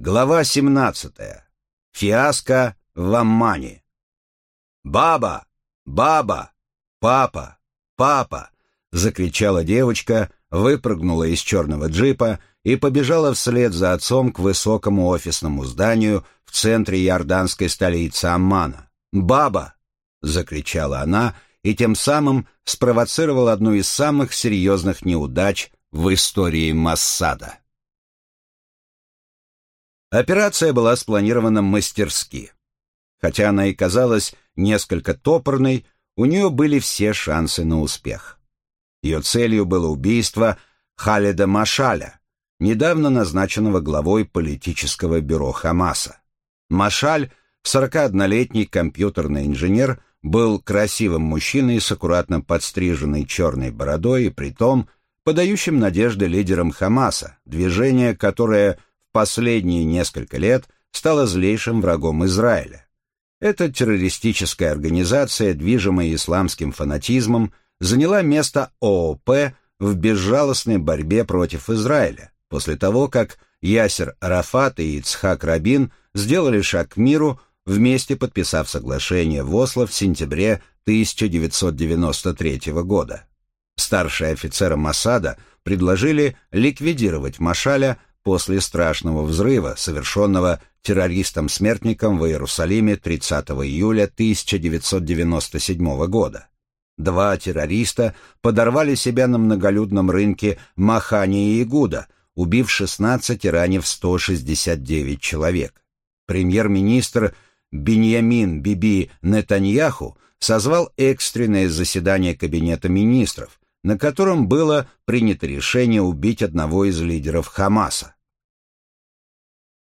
Глава 17. Фиаско в Аммане. «Баба! Баба! Папа! Папа!» — закричала девочка, выпрыгнула из черного джипа и побежала вслед за отцом к высокому офисному зданию в центре иорданской столицы Аммана. «Баба!» — закричала она и тем самым спровоцировала одну из самых серьезных неудач в истории Массада. Операция была спланирована мастерски. Хотя она и казалась несколько топорной, у нее были все шансы на успех. Ее целью было убийство Халида Машаля, недавно назначенного главой политического бюро Хамаса. Машаль, 41-летний компьютерный инженер, был красивым мужчиной с аккуратно подстриженной черной бородой и притом подающим надежды лидером Хамаса, движение, которое последние несколько лет стала злейшим врагом Израиля. Эта террористическая организация, движимая исламским фанатизмом, заняла место ООП в безжалостной борьбе против Израиля, после того, как Ясер Арафат и Ицхак Рабин сделали шаг к миру, вместе подписав соглашение в Осло в сентябре 1993 года. Старшие офицеры Масада предложили ликвидировать Машаля после страшного взрыва, совершенного террористом-смертником в Иерусалиме 30 июля 1997 года. Два террориста подорвали себя на многолюдном рынке Махани и Игуда, убив 16 и ранив 169 человек. Премьер-министр Беньямин Биби Нетаньяху созвал экстренное заседание Кабинета министров, на котором было принято решение убить одного из лидеров Хамаса.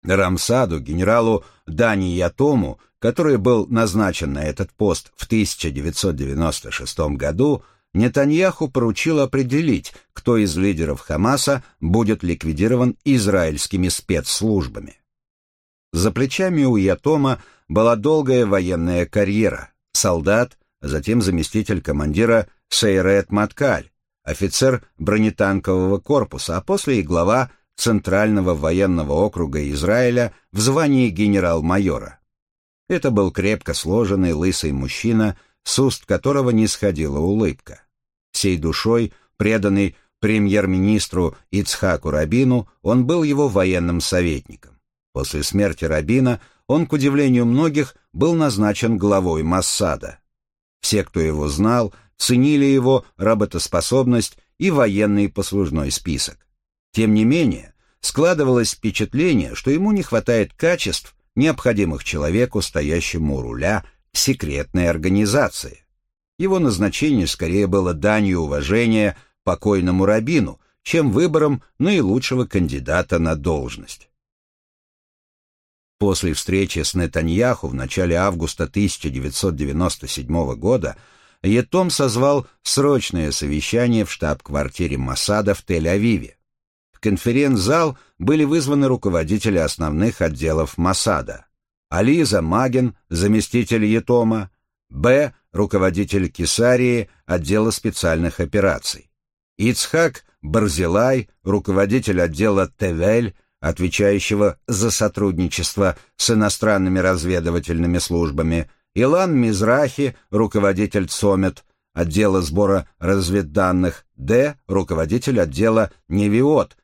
Рамсаду, генералу Дани Ятому, который был назначен на этот пост в 1996 году, Нетаньяху поручил определить, кто из лидеров Хамаса будет ликвидирован израильскими спецслужбами. За плечами у Ятома была долгая военная карьера. Солдат, затем заместитель командира Сейрет Маткаль, офицер бронетанкового корпуса, а после и глава Центрального военного округа Израиля в звании генерал-майора. Это был крепко сложенный лысый мужчина, с уст которого не сходила улыбка. Всей душой, преданный премьер-министру Ицхаку Рабину, он был его военным советником. После смерти Рабина он, к удивлению многих, был назначен главой Массада. Все, кто его знал, ценили его работоспособность и военный послужной список. Тем не менее, складывалось впечатление, что ему не хватает качеств, необходимых человеку, стоящему у руля секретной организации. Его назначение скорее было данью уважения покойному Рабину, чем выбором наилучшего кандидата на должность. После встречи с Нетаньяху в начале августа 1997 года Етом созвал срочное совещание в штаб-квартире Масада в Тель-Авиве. В конференц-зал были вызваны руководители основных отделов Масада. Ализа Маген, заместитель Етома, Б. руководитель Кесарии, отдела специальных операций. Ицхак Барзилай, руководитель отдела Тевель, отвечающего за сотрудничество с иностранными разведывательными службами, Илан Мизрахи, руководитель ЦОМЕТ, отдела сбора разведданных, Д. руководитель отдела Невиот,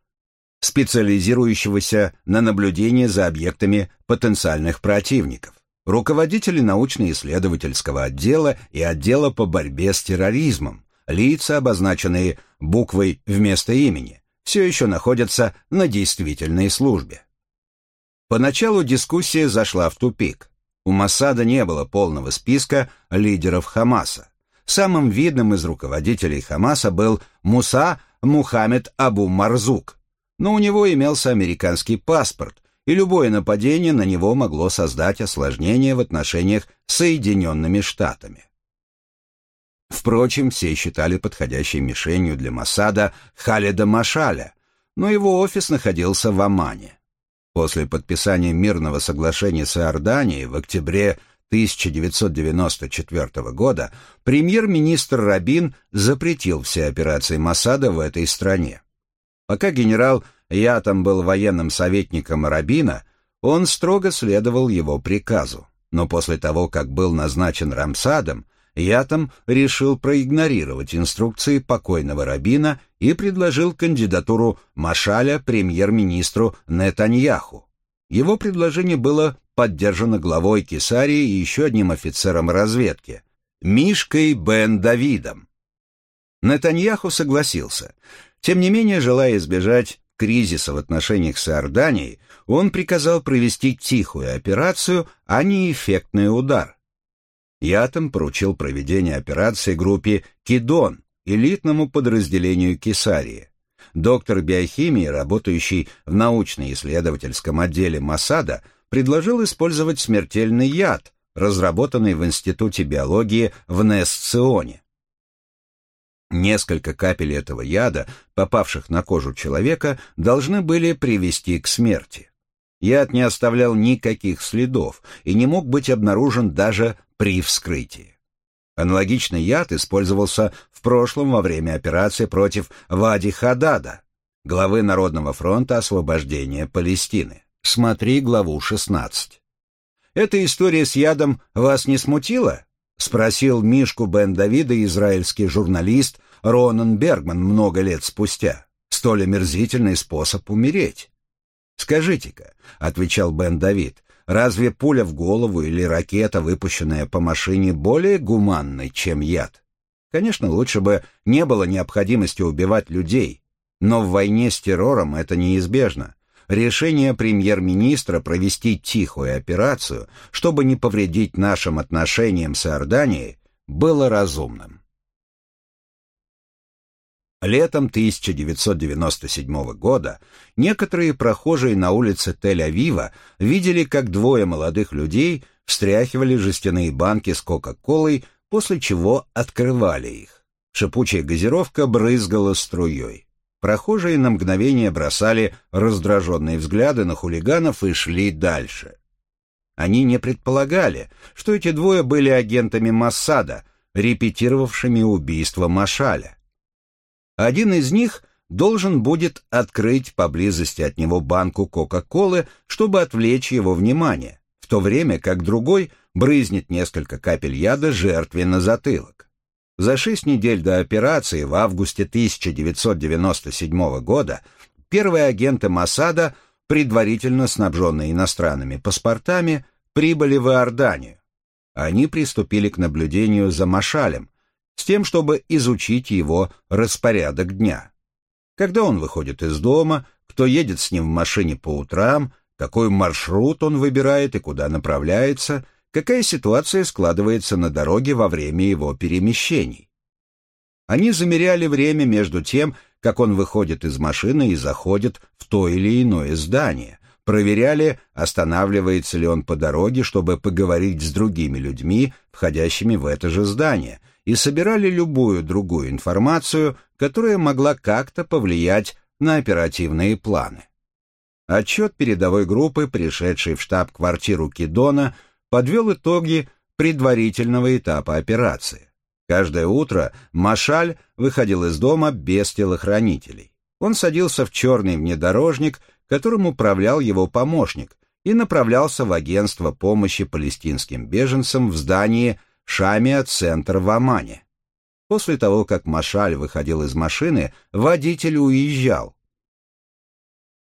специализирующегося на наблюдении за объектами потенциальных противников, руководители научно-исследовательского отдела и отдела по борьбе с терроризмом, лица, обозначенные буквой вместо имени, все еще находятся на действительной службе. Поначалу дискуссия зашла в тупик. У Масада не было полного списка лидеров Хамаса. Самым видным из руководителей Хамаса был Муса Мухаммед Абу Марзук, но у него имелся американский паспорт, и любое нападение на него могло создать осложнения в отношениях с Соединенными Штатами. Впрочем, все считали подходящей мишенью для Масада Халида Машаля, но его офис находился в Омане. После подписания мирного соглашения с Иорданией в октябре 1994 года премьер-министр Рабин запретил все операции Масада в этой стране. Пока генерал Ятам был военным советником Рабина, Он строго следовал его приказу, но после того, как был назначен Рамсадом, Ятам решил проигнорировать инструкции покойного Рабина и предложил кандидатуру Машаля премьер-министру Нетаньяху. Его предложение было поддержано главой Кесарии и еще одним офицером разведки, Мишкой Бен Давидом. Нетаньяху согласился. Тем не менее, желая избежать кризиса в отношениях с Иорданией, он приказал провести тихую операцию, а не эффектный удар. Ятом поручил проведение операции группе «Кидон», элитному подразделению Кесарии. Доктор биохимии, работающий в научно-исследовательском отделе Масада, предложил использовать смертельный яд, разработанный в Институте биологии в Несционе. Несколько капель этого яда, попавших на кожу человека, должны были привести к смерти. Яд не оставлял никаких следов и не мог быть обнаружен даже при вскрытии. Аналогичный яд использовался в прошлом во время операции против Вади Хадада, главы Народного фронта освобождения Палестины. Смотри главу 16. Эта история с ядом вас не смутила? Спросил Мишку Бен Давида израильский журналист Ронан Бергман много лет спустя. Столь омерзительный способ умереть. «Скажите-ка», — отвечал Бен Давид, Разве пуля в голову или ракета, выпущенная по машине, более гуманной, чем яд? Конечно, лучше бы не было необходимости убивать людей, но в войне с террором это неизбежно. Решение премьер-министра провести тихую операцию, чтобы не повредить нашим отношениям с Иорданией, было разумным. Летом 1997 года некоторые прохожие на улице Тель-Авива видели, как двое молодых людей встряхивали жестяные банки с Кока-Колой, после чего открывали их. Шипучая газировка брызгала струей. Прохожие на мгновение бросали раздраженные взгляды на хулиганов и шли дальше. Они не предполагали, что эти двое были агентами Массада, репетировавшими убийство Машаля. Один из них должен будет открыть поблизости от него банку Кока-Колы, чтобы отвлечь его внимание, в то время как другой брызнет несколько капель яда жертве на затылок. За шесть недель до операции в августе 1997 года первые агенты Масада, предварительно снабженные иностранными паспортами, прибыли в Иорданию. Они приступили к наблюдению за Машалем, с тем, чтобы изучить его распорядок дня. Когда он выходит из дома, кто едет с ним в машине по утрам, какой маршрут он выбирает и куда направляется, какая ситуация складывается на дороге во время его перемещений. Они замеряли время между тем, как он выходит из машины и заходит в то или иное здание, проверяли, останавливается ли он по дороге, чтобы поговорить с другими людьми, входящими в это же здание – и собирали любую другую информацию, которая могла как-то повлиять на оперативные планы. Отчет передовой группы, пришедшей в штаб-квартиру Кидона, подвел итоги предварительного этапа операции. Каждое утро Машаль выходил из дома без телохранителей. Он садился в черный внедорожник, которым управлял его помощник, и направлялся в агентство помощи палестинским беженцам в здании Шамия-центр в Омане. После того, как Машаль выходил из машины, водитель уезжал.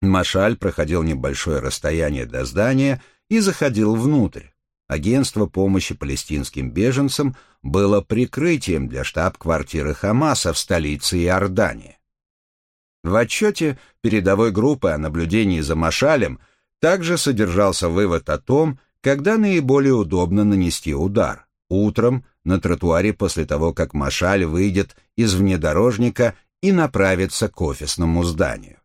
Машаль проходил небольшое расстояние до здания и заходил внутрь. Агентство помощи палестинским беженцам было прикрытием для штаб-квартиры Хамаса в столице Иордании. В отчете передовой группы о наблюдении за Машалем также содержался вывод о том, когда наиболее удобно нанести удар утром на тротуаре после того, как Машаль выйдет из внедорожника и направится к офисному зданию.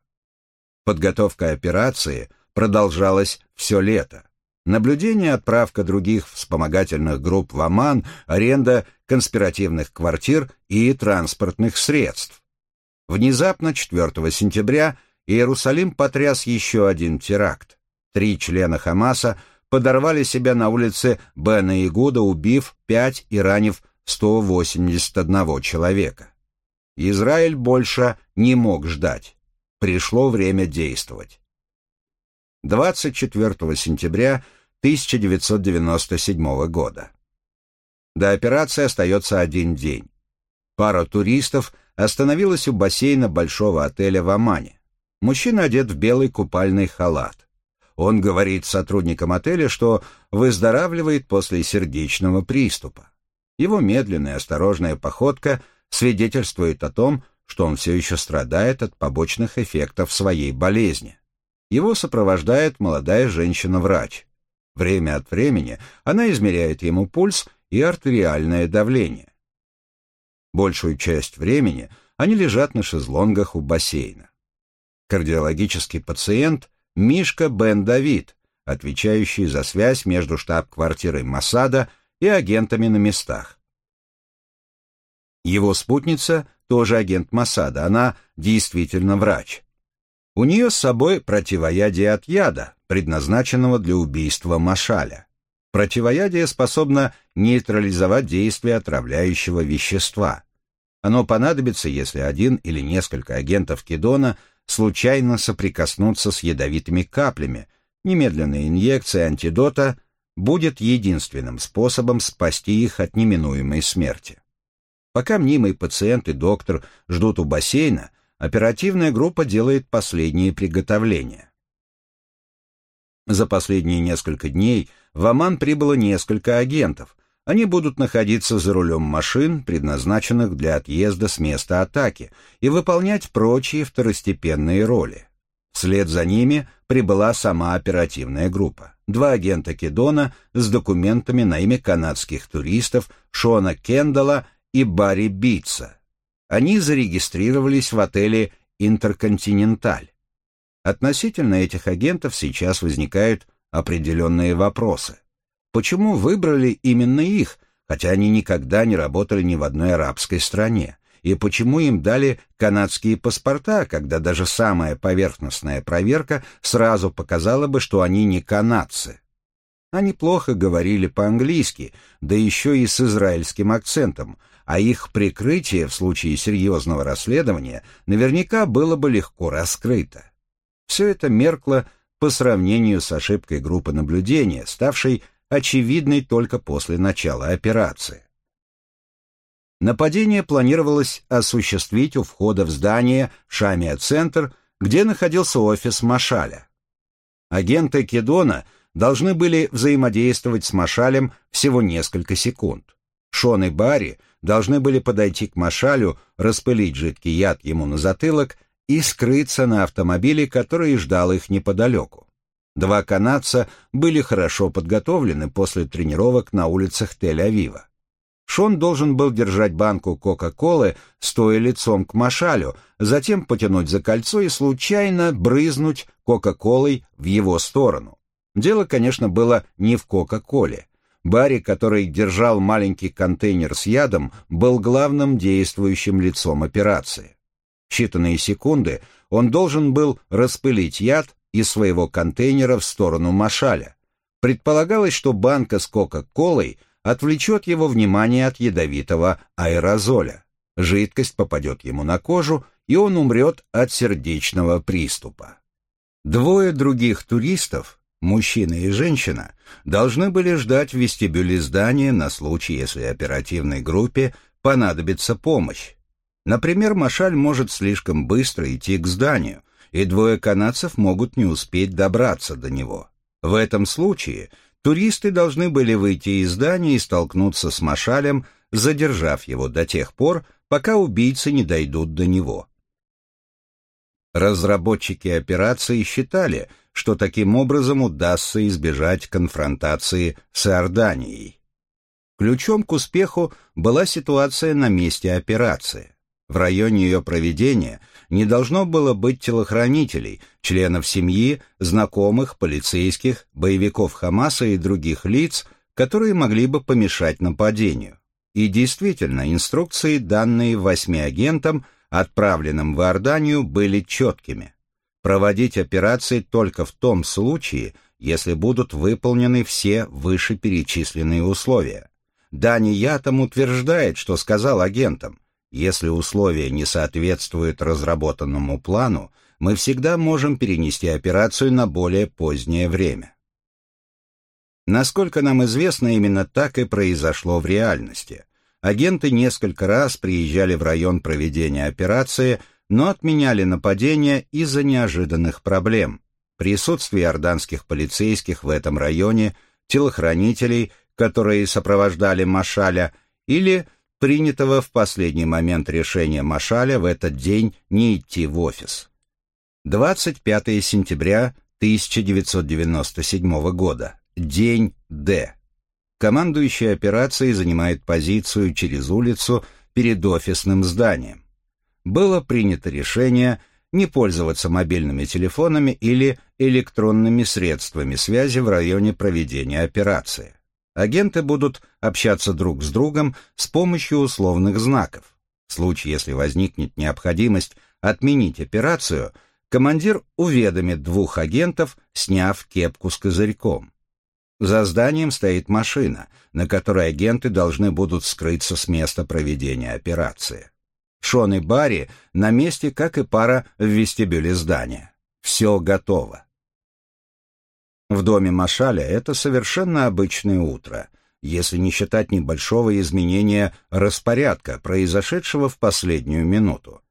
Подготовка операции продолжалась все лето. Наблюдение, отправка других вспомогательных групп в Оман, аренда конспиративных квартир и транспортных средств. Внезапно 4 сентября Иерусалим потряс еще один теракт. Три члена Хамаса подорвали себя на улице Бена Игуда, убив пять и ранив 181 человека. Израиль больше не мог ждать. Пришло время действовать. 24 сентября 1997 года. До операции остается один день. Пара туристов остановилась у бассейна большого отеля в Омане. Мужчина одет в белый купальный халат. Он говорит сотрудникам отеля, что выздоравливает после сердечного приступа. Его медленная осторожная походка свидетельствует о том, что он все еще страдает от побочных эффектов своей болезни. Его сопровождает молодая женщина-врач. Время от времени она измеряет ему пульс и артериальное давление. Большую часть времени они лежат на шезлонгах у бассейна. Кардиологический пациент Мишка Бен Давид, отвечающий за связь между штаб-квартирой Масада и агентами на местах. Его спутница тоже агент Масада, она действительно врач. У нее с собой противоядие от яда, предназначенного для убийства Машаля. Противоядие способно нейтрализовать действие отравляющего вещества. Оно понадобится, если один или несколько агентов Кедона случайно соприкоснутся с ядовитыми каплями. Немедленная инъекция антидота будет единственным способом спасти их от неминуемой смерти. Пока мнимый пациент и доктор ждут у бассейна, оперативная группа делает последние приготовления. За последние несколько дней в Оман прибыло несколько агентов. Они будут находиться за рулем машин, предназначенных для отъезда с места атаки, и выполнять прочие второстепенные роли. Вслед за ними прибыла сама оперативная группа. Два агента Кедона с документами на имя канадских туристов Шона Кендалла и Барри Битца. Они зарегистрировались в отеле «Интерконтиненталь». Относительно этих агентов сейчас возникают определенные вопросы. Почему выбрали именно их, хотя они никогда не работали ни в одной арабской стране? И почему им дали канадские паспорта, когда даже самая поверхностная проверка сразу показала бы, что они не канадцы? Они плохо говорили по-английски, да еще и с израильским акцентом, а их прикрытие в случае серьезного расследования наверняка было бы легко раскрыто. Все это меркло по сравнению с ошибкой группы наблюдения, ставшей очевидной только после начала операции. Нападение планировалось осуществить у входа в здание Шамия-центр, где находился офис Машаля. Агенты Кедона должны были взаимодействовать с Машалем всего несколько секунд. Шон и Барри должны были подойти к Машалю, распылить жидкий яд ему на затылок и скрыться на автомобиле, который ждал их неподалеку. Два канадца были хорошо подготовлены после тренировок на улицах Тель-Авива. Шон должен был держать банку Кока-Колы, стоя лицом к Машалю, затем потянуть за кольцо и случайно брызнуть Кока-Колой в его сторону. Дело, конечно, было не в Кока-Коле. Барри, который держал маленький контейнер с ядом, был главным действующим лицом операции считанные секунды он должен был распылить яд из своего контейнера в сторону Машаля. Предполагалось, что банка с Кока-Колой отвлечет его внимание от ядовитого аэрозоля. Жидкость попадет ему на кожу, и он умрет от сердечного приступа. Двое других туристов, мужчина и женщина, должны были ждать в вестибюле здания на случай, если оперативной группе понадобится помощь. Например, Машаль может слишком быстро идти к зданию, и двое канадцев могут не успеть добраться до него. В этом случае туристы должны были выйти из здания и столкнуться с Машалем, задержав его до тех пор, пока убийцы не дойдут до него. Разработчики операции считали, что таким образом удастся избежать конфронтации с Иорданией. Ключом к успеху была ситуация на месте операции. В районе ее проведения не должно было быть телохранителей, членов семьи, знакомых, полицейских, боевиков Хамаса и других лиц, которые могли бы помешать нападению. И действительно, инструкции, данные восьми агентам, отправленным в Иорданию, были четкими. Проводить операции только в том случае, если будут выполнены все вышеперечисленные условия. Дани Ятам утверждает, что сказал агентам – если условия не соответствуют разработанному плану, мы всегда можем перенести операцию на более позднее время. Насколько нам известно, именно так и произошло в реальности. Агенты несколько раз приезжали в район проведения операции, но отменяли нападения из-за неожиданных проблем. Присутствие орданских полицейских в этом районе, телохранителей, которые сопровождали Машаля, или принятого в последний момент решения Машаля в этот день не идти в офис. 25 сентября 1997 года. День Д. Командующий операцией занимает позицию через улицу перед офисным зданием. Было принято решение не пользоваться мобильными телефонами или электронными средствами связи в районе проведения операции. Агенты будут общаться друг с другом с помощью условных знаков. В случае, если возникнет необходимость отменить операцию, командир уведомит двух агентов, сняв кепку с козырьком. За зданием стоит машина, на которой агенты должны будут скрыться с места проведения операции. Шон и Барри на месте, как и пара в вестибюле здания. Все готово. В доме Машаля это совершенно обычное утро, если не считать небольшого изменения распорядка, произошедшего в последнюю минуту.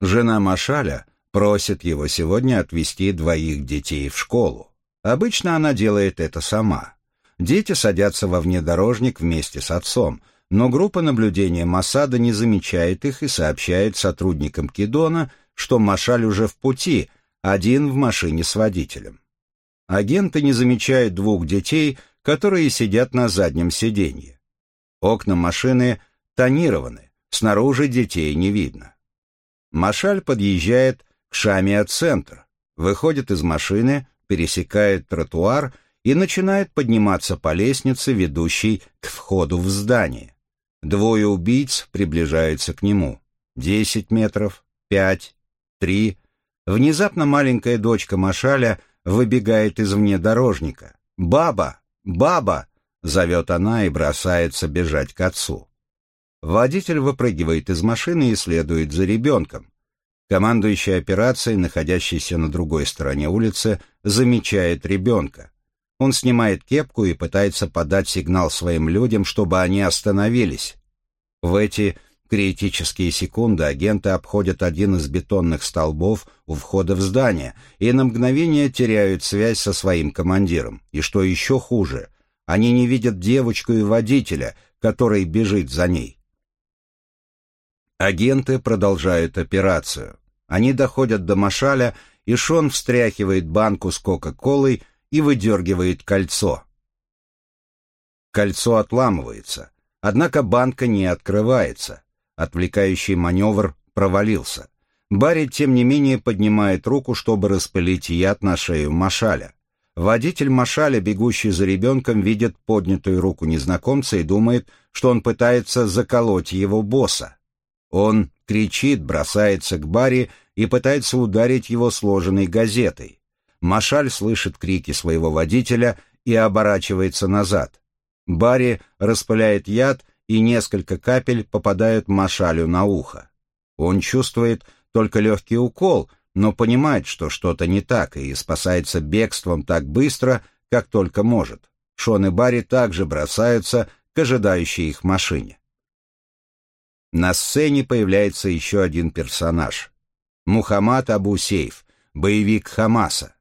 Жена Машаля просит его сегодня отвезти двоих детей в школу. Обычно она делает это сама. Дети садятся во внедорожник вместе с отцом, но группа наблюдения Масада не замечает их и сообщает сотрудникам Кидона, что Машаль уже в пути, один в машине с водителем. Агенты не замечают двух детей, которые сидят на заднем сиденье. Окна машины тонированы, снаружи детей не видно. Машаль подъезжает к Шамия-центр, выходит из машины, пересекает тротуар и начинает подниматься по лестнице, ведущей к входу в здание. Двое убийц приближаются к нему. Десять метров, пять, три. Внезапно маленькая дочка Машаля выбегает из внедорожника. «Баба! Баба!» — зовет она и бросается бежать к отцу. Водитель выпрыгивает из машины и следует за ребенком. Командующий операцией, находящийся на другой стороне улицы, замечает ребенка. Он снимает кепку и пытается подать сигнал своим людям, чтобы они остановились. В эти критические секунды агенты обходят один из бетонных столбов у входа в здание и на мгновение теряют связь со своим командиром. И что еще хуже, они не видят девочку и водителя, который бежит за ней. Агенты продолжают операцию. Они доходят до Машаля, и Шон встряхивает банку с Кока-Колой и выдергивает кольцо. Кольцо отламывается, однако банка не открывается. Отвлекающий маневр провалился. Барри, тем не менее, поднимает руку, чтобы распылить яд на шею Машаля. Водитель Машаля, бегущий за ребенком, видит поднятую руку незнакомца и думает, что он пытается заколоть его босса. Он кричит, бросается к Барри и пытается ударить его сложенной газетой. Машаль слышит крики своего водителя и оборачивается назад. Барри распыляет яд, и несколько капель попадают Машалю на ухо. Он чувствует только легкий укол, но понимает, что что-то не так, и спасается бегством так быстро, как только может. Шон и Барри также бросаются к ожидающей их машине. На сцене появляется еще один персонаж. Мухаммад Абу Сейф, боевик Хамаса,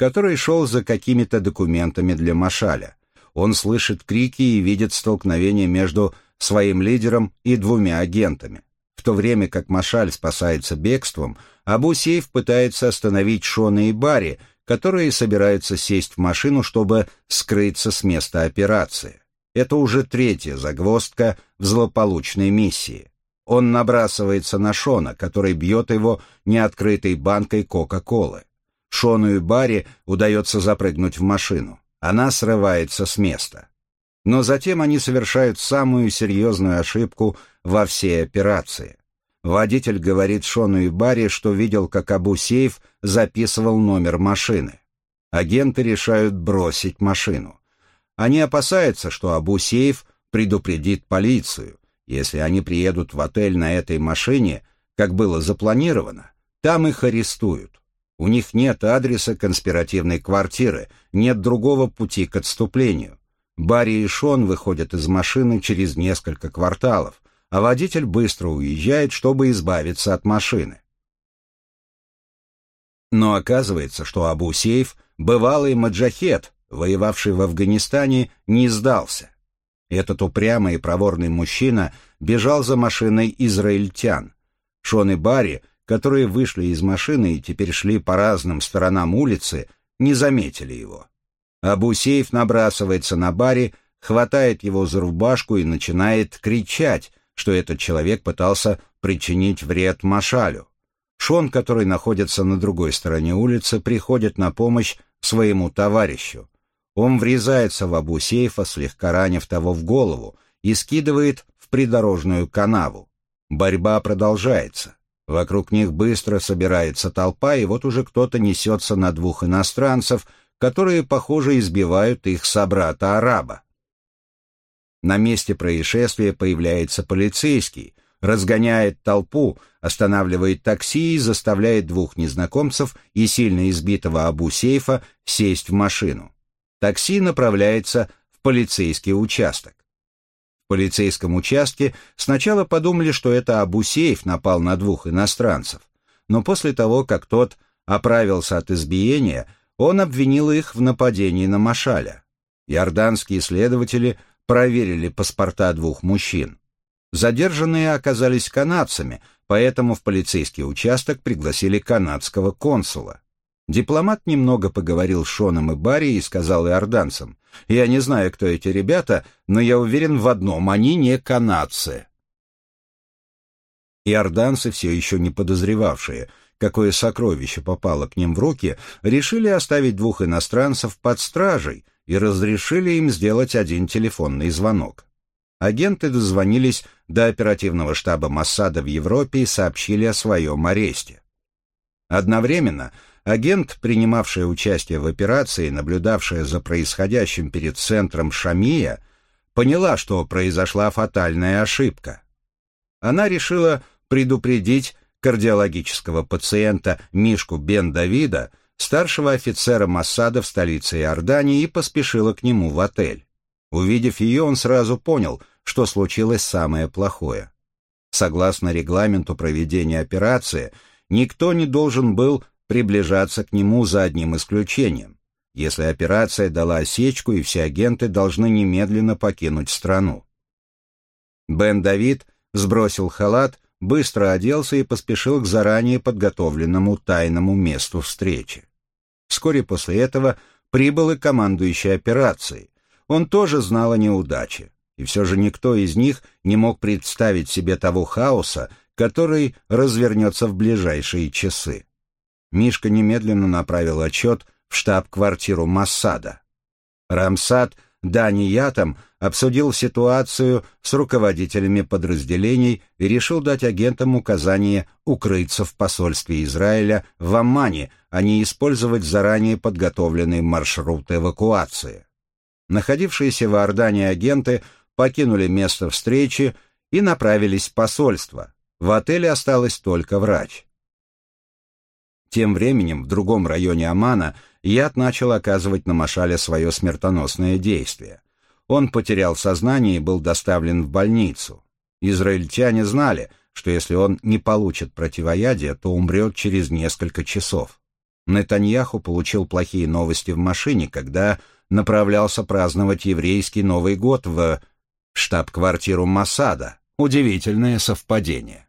который шел за какими-то документами для Машаля. Он слышит крики и видит столкновение между своим лидером и двумя агентами. В то время как Машаль спасается бегством, Абу Сейф пытается остановить Шона и Барри, которые собираются сесть в машину, чтобы скрыться с места операции. Это уже третья загвоздка в злополучной миссии. Он набрасывается на Шона, который бьет его неоткрытой банкой Кока-Колы. Шону и Барри удается запрыгнуть в машину. Она срывается с места. Но затем они совершают самую серьезную ошибку во всей операции. Водитель говорит Шону и Барри, что видел, как Абу Сейф записывал номер машины. Агенты решают бросить машину. Они опасаются, что Абу Сейф предупредит полицию, если они приедут в отель на этой машине, как было запланировано, там их арестуют. У них нет адреса конспиративной квартиры, нет другого пути к отступлению. Барри и Шон выходят из машины через несколько кварталов, а водитель быстро уезжает, чтобы избавиться от машины. Но оказывается, что Абу Сейф, бывалый маджахет, воевавший в Афганистане, не сдался. Этот упрямый и проворный мужчина бежал за машиной израильтян. Шон и Барри, которые вышли из машины и теперь шли по разным сторонам улицы, не заметили его. Абу Сейф набрасывается на Барри, хватает его за рубашку и начинает кричать, что этот человек пытался причинить вред Машалю. Шон, который находится на другой стороне улицы, приходит на помощь своему товарищу. Он врезается в Абу Сейфа, слегка ранив того в голову, и скидывает в придорожную канаву. Борьба продолжается. Вокруг них быстро собирается толпа, и вот уже кто-то несется на двух иностранцев, которые, похоже, избивают их собрата-араба. На месте происшествия появляется полицейский, разгоняет толпу, останавливает такси и заставляет двух незнакомцев и сильно избитого Абу Сейфа сесть в машину. Такси направляется в полицейский участок. Полицейском участке сначала подумали, что это Абусеев напал на двух иностранцев, но после того, как тот оправился от избиения, он обвинил их в нападении на Машаля. Иорданские следователи проверили паспорта двух мужчин. Задержанные оказались канадцами, поэтому в полицейский участок пригласили канадского консула. Дипломат немного поговорил с Шоном и Барри и сказал иорданцам, «Я не знаю, кто эти ребята, но я уверен в одном, они не канадцы». Иорданцы, все еще не подозревавшие, какое сокровище попало к ним в руки, решили оставить двух иностранцев под стражей и разрешили им сделать один телефонный звонок. Агенты дозвонились до оперативного штаба Моссада в Европе и сообщили о своем аресте. Одновременно – Агент, принимавшая участие в операции, наблюдавшая за происходящим перед центром Шамия, поняла, что произошла фатальная ошибка. Она решила предупредить кардиологического пациента Мишку Бен-Давида, старшего офицера Массада в столице Иордании, и поспешила к нему в отель. Увидев ее, он сразу понял, что случилось самое плохое. Согласно регламенту проведения операции, никто не должен был приближаться к нему за одним исключением. Если операция дала осечку, и все агенты должны немедленно покинуть страну. Бен Давид сбросил халат, быстро оделся и поспешил к заранее подготовленному тайному месту встречи. Вскоре после этого прибыл и командующий операцией. Он тоже знал о неудаче, и все же никто из них не мог представить себе того хаоса, который развернется в ближайшие часы. Мишка немедленно направил отчет в штаб-квартиру Массада. Рамсад Дани Ятам обсудил ситуацию с руководителями подразделений и решил дать агентам указание укрыться в посольстве Израиля в Аммане, а не использовать заранее подготовленный маршрут эвакуации. Находившиеся в Иордании агенты покинули место встречи и направились в посольство. В отеле осталась только врач. Тем временем в другом районе Амана яд начал оказывать на Машале свое смертоносное действие. Он потерял сознание и был доставлен в больницу. Израильтяне знали, что если он не получит противоядие, то умрет через несколько часов. Нетаньяху получил плохие новости в машине, когда направлялся праздновать еврейский Новый год в штаб-квартиру Масада. Удивительное совпадение.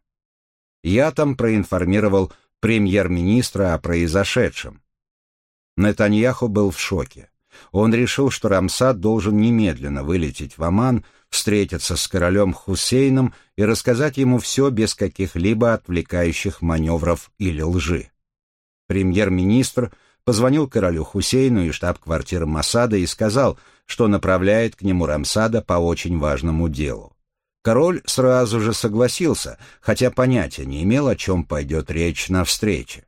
Я там проинформировал премьер-министра о произошедшем. Нетаньяху был в шоке. Он решил, что Рамсад должен немедленно вылететь в Оман, встретиться с королем Хусейном и рассказать ему все без каких-либо отвлекающих маневров или лжи. Премьер-министр позвонил королю Хусейну и штаб-квартиры Масада и сказал, что направляет к нему Рамсада по очень важному делу. Король сразу же согласился, хотя понятия не имел, о чем пойдет речь на встрече.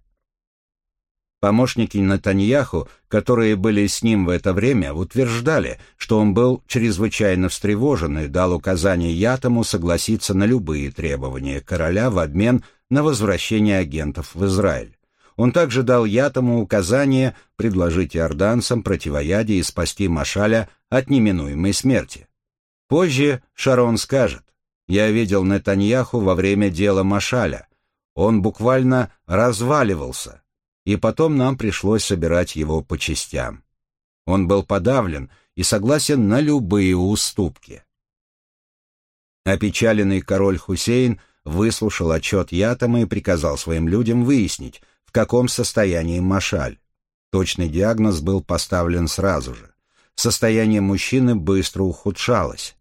Помощники Натаньяху, которые были с ним в это время, утверждали, что он был чрезвычайно встревожен и дал указание Ятому согласиться на любые требования короля в обмен на возвращение агентов в Израиль. Он также дал Ятому указание предложить иорданцам противоядие и спасти Машаля от неминуемой смерти. Позже Шарон скажет, «Я видел Нетаньяху во время дела Машаля. Он буквально разваливался, и потом нам пришлось собирать его по частям. Он был подавлен и согласен на любые уступки». Опечаленный король Хусейн выслушал отчет Ятама и приказал своим людям выяснить, в каком состоянии Машаль. Точный диагноз был поставлен сразу же. Состояние мужчины быстро ухудшалось.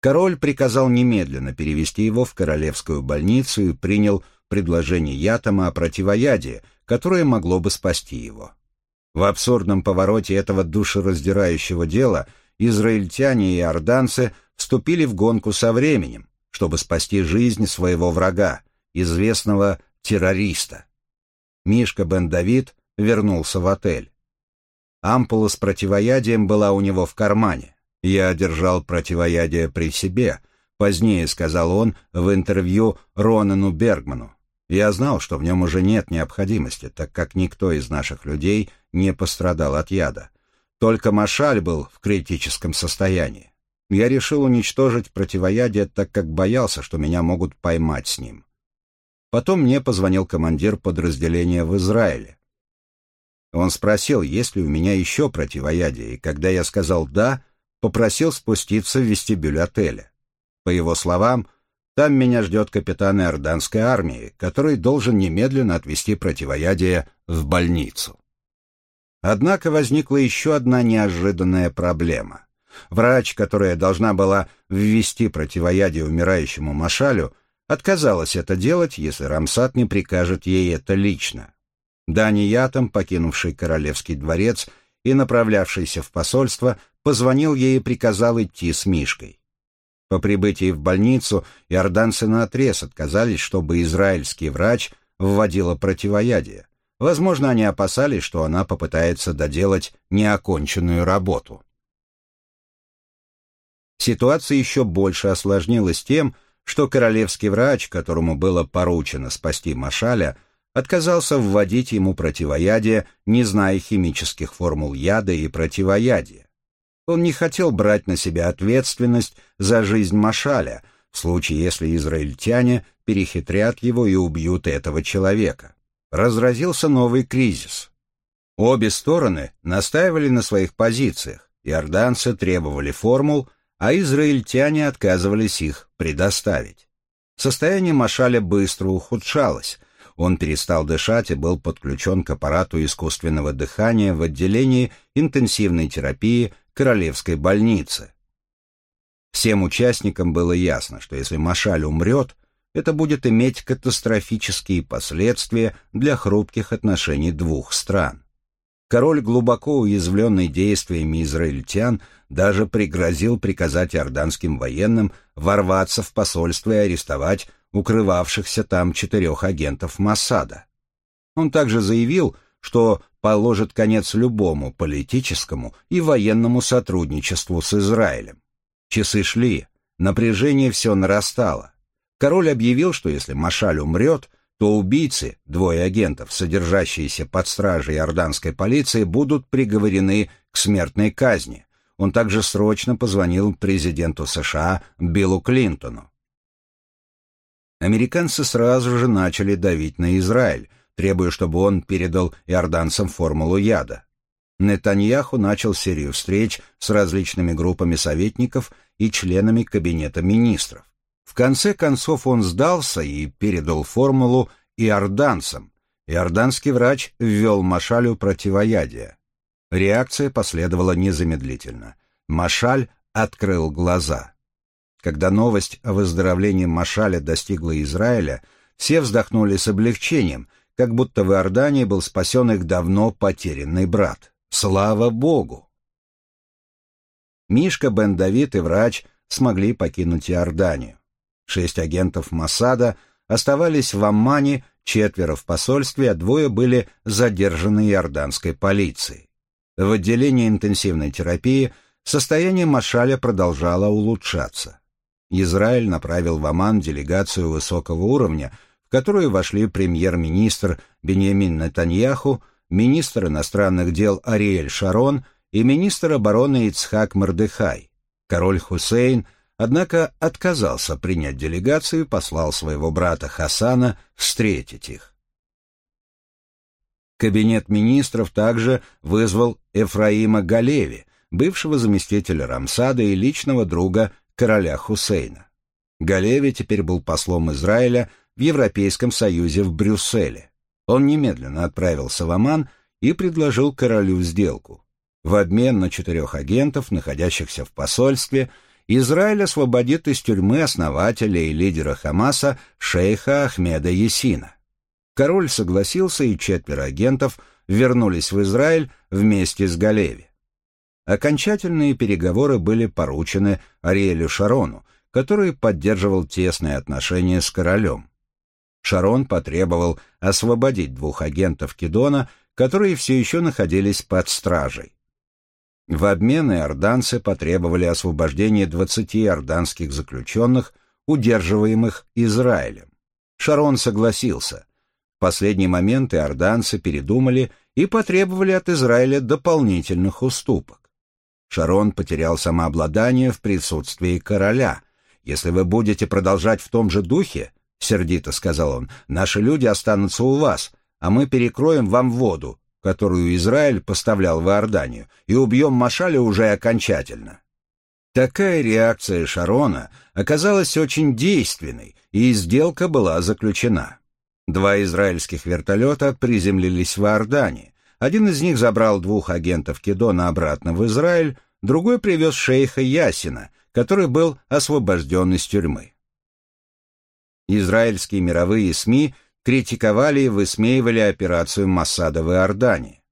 Король приказал немедленно перевести его в королевскую больницу и принял предложение Ятама о противоядии, которое могло бы спасти его. В абсурдном повороте этого душераздирающего дела израильтяне и орданцы вступили в гонку со временем, чтобы спасти жизнь своего врага, известного террориста. Мишка бен Давид вернулся в отель. Ампула с противоядием была у него в кармане. Я держал противоядие при себе, позднее сказал он в интервью Ронану Бергману. Я знал, что в нем уже нет необходимости, так как никто из наших людей не пострадал от яда. Только Машаль был в критическом состоянии. Я решил уничтожить противоядие, так как боялся, что меня могут поймать с ним. Потом мне позвонил командир подразделения в Израиле. Он спросил, есть ли у меня еще противоядие, и когда я сказал «да», попросил спуститься в вестибюль отеля. По его словам, там меня ждет капитан иорданской армии, который должен немедленно отвезти противоядие в больницу. Однако возникла еще одна неожиданная проблема. Врач, которая должна была ввести противоядие умирающему Машалю, отказалась это делать, если Рамсат не прикажет ей это лично. Дани Ятом, покинувший королевский дворец и направлявшийся в посольство, позвонил ей и приказал идти с Мишкой. По прибытии в больницу иорданцы наотрез отказались, чтобы израильский врач вводила противоядие. Возможно, они опасались, что она попытается доделать неоконченную работу. Ситуация еще больше осложнилась тем, что королевский врач, которому было поручено спасти Машаля, отказался вводить ему противоядие, не зная химических формул яда и противоядия. Он не хотел брать на себя ответственность за жизнь Машаля, в случае, если израильтяне перехитрят его и убьют этого человека. Разразился новый кризис. Обе стороны настаивали на своих позициях, иорданцы требовали формул, а израильтяне отказывались их предоставить. Состояние Машаля быстро ухудшалось. Он перестал дышать и был подключен к аппарату искусственного дыхания в отделении интенсивной терапии Королевской больницы. Всем участникам было ясно, что если Машаль умрет, это будет иметь катастрофические последствия для хрупких отношений двух стран. Король, глубоко уязвленный действиями израильтян, даже пригрозил приказать иорданским военным ворваться в посольство и арестовать укрывавшихся там четырех агентов Массада. Он также заявил, что положит конец любому политическому и военному сотрудничеству с Израилем. Часы шли, напряжение все нарастало. Король объявил, что если Машаль умрет, то убийцы, двое агентов, содержащиеся под стражей иорданской полиции, будут приговорены к смертной казни. Он также срочно позвонил президенту США Биллу Клинтону. Американцы сразу же начали давить на Израиль, требуя, чтобы он передал иорданцам формулу яда. Нетаньяху начал серию встреч с различными группами советников и членами Кабинета министров. В конце концов он сдался и передал формулу иорданцам. Иорданский врач ввел Машалю противоядие. Реакция последовала незамедлительно. Машаль открыл глаза. Когда новость о выздоровлении Машаля достигла Израиля, все вздохнули с облегчением, как будто в Иордании был спасен их давно потерянный брат. Слава Богу! Мишка, Бен Давид и врач смогли покинуть Иорданию. Шесть агентов Масада оставались в Аммане, четверо в посольстве, а двое были задержаны иорданской полицией. В отделении интенсивной терапии состояние Машаля продолжало улучшаться. Израиль направил в Оман делегацию высокого уровня, в которую вошли премьер-министр Беньямин Нетаньяху, министр иностранных дел Ариэль Шарон и министр обороны Ицхак Мордыхай. Король Хусейн, однако, отказался принять делегацию и послал своего брата Хасана встретить их. Кабинет министров также вызвал Эфраима Галеви, бывшего заместителя Рамсада и личного друга короля Хусейна. Галеви теперь был послом Израиля в Европейском Союзе в Брюсселе. Он немедленно отправился в Оман и предложил королю сделку. В обмен на четырех агентов, находящихся в посольстве, Израиль освободит из тюрьмы основателя и лидера Хамаса шейха Ахмеда Есина. Король согласился, и четверо агентов вернулись в Израиль вместе с Галеви. Окончательные переговоры были поручены Ариэлю Шарону, который поддерживал тесные отношения с королем. Шарон потребовал освободить двух агентов Кедона, которые все еще находились под стражей. В обмен иорданцы потребовали освобождения 20 иорданских заключенных, удерживаемых Израилем. Шарон согласился, в последний момент иорданцы передумали и потребовали от Израиля дополнительных уступок. Шарон потерял самообладание в присутствии короля. «Если вы будете продолжать в том же духе, — сердито сказал он, — наши люди останутся у вас, а мы перекроем вам воду, которую Израиль поставлял в Иорданию, и убьем Машаля уже окончательно». Такая реакция Шарона оказалась очень действенной, и сделка была заключена. Два израильских вертолета приземлились в Иордании. Один из них забрал двух агентов Кедона обратно в Израиль, другой привез шейха Ясина, который был освобожден из тюрьмы. Израильские мировые СМИ критиковали и высмеивали операцию Массада в Иордании.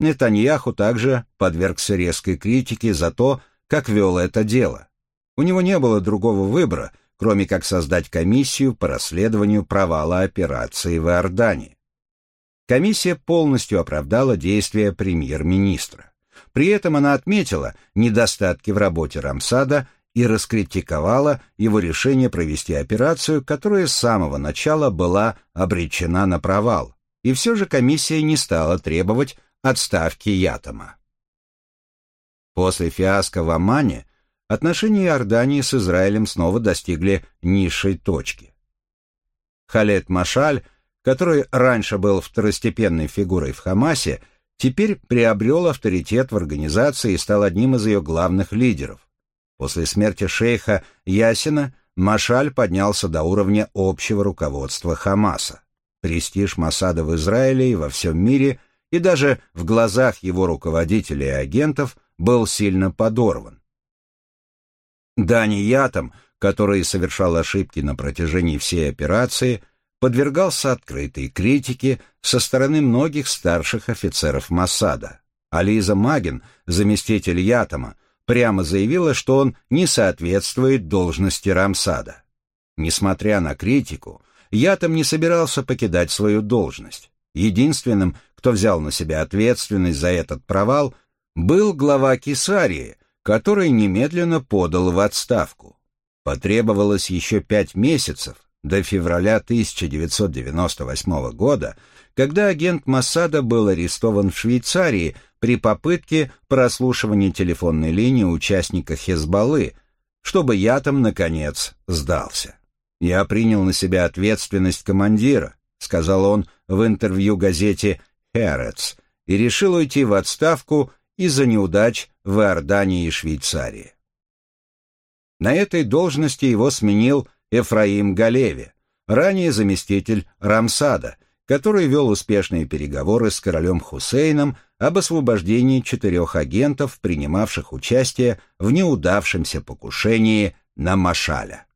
Нетаньяху также подвергся резкой критике за то, как вел это дело. У него не было другого выбора, кроме как создать комиссию по расследованию провала операции в Иордании. Комиссия полностью оправдала действия премьер-министра. При этом она отметила недостатки в работе Рамсада и раскритиковала его решение провести операцию, которая с самого начала была обречена на провал. И все же комиссия не стала требовать отставки Ятома. После фиаско в Омане отношения Иордании с Израилем снова достигли низшей точки. Халет Машаль, который раньше был второстепенной фигурой в Хамасе, теперь приобрел авторитет в организации и стал одним из ее главных лидеров. После смерти шейха Ясина Машаль поднялся до уровня общего руководства Хамаса. Престиж Масада в Израиле и во всем мире и даже в глазах его руководителей и агентов был сильно подорван. Дани Ятом, который совершал ошибки на протяжении всей операции, подвергался открытой критике со стороны многих старших офицеров Моссада. Ализа Маген, заместитель Ятома, прямо заявила, что он не соответствует должности Рамсада. Несмотря на критику, Ятом не собирался покидать свою должность. Единственным, кто взял на себя ответственность за этот провал, был глава Кесарии, который немедленно подал в отставку. Потребовалось еще пять месяцев, до февраля 1998 года, когда агент Массада был арестован в Швейцарии при попытке прослушивания телефонной линии участника Хезбаллы, чтобы я там, наконец, сдался. «Я принял на себя ответственность командира», — сказал он в интервью газете «Херец», и решил уйти в отставку из-за неудач в Иордании и Швейцарии. На этой должности его сменил Эфраим Галеви, ранее заместитель Рамсада, который вел успешные переговоры с королем Хусейном об освобождении четырех агентов, принимавших участие в неудавшемся покушении на Машаля.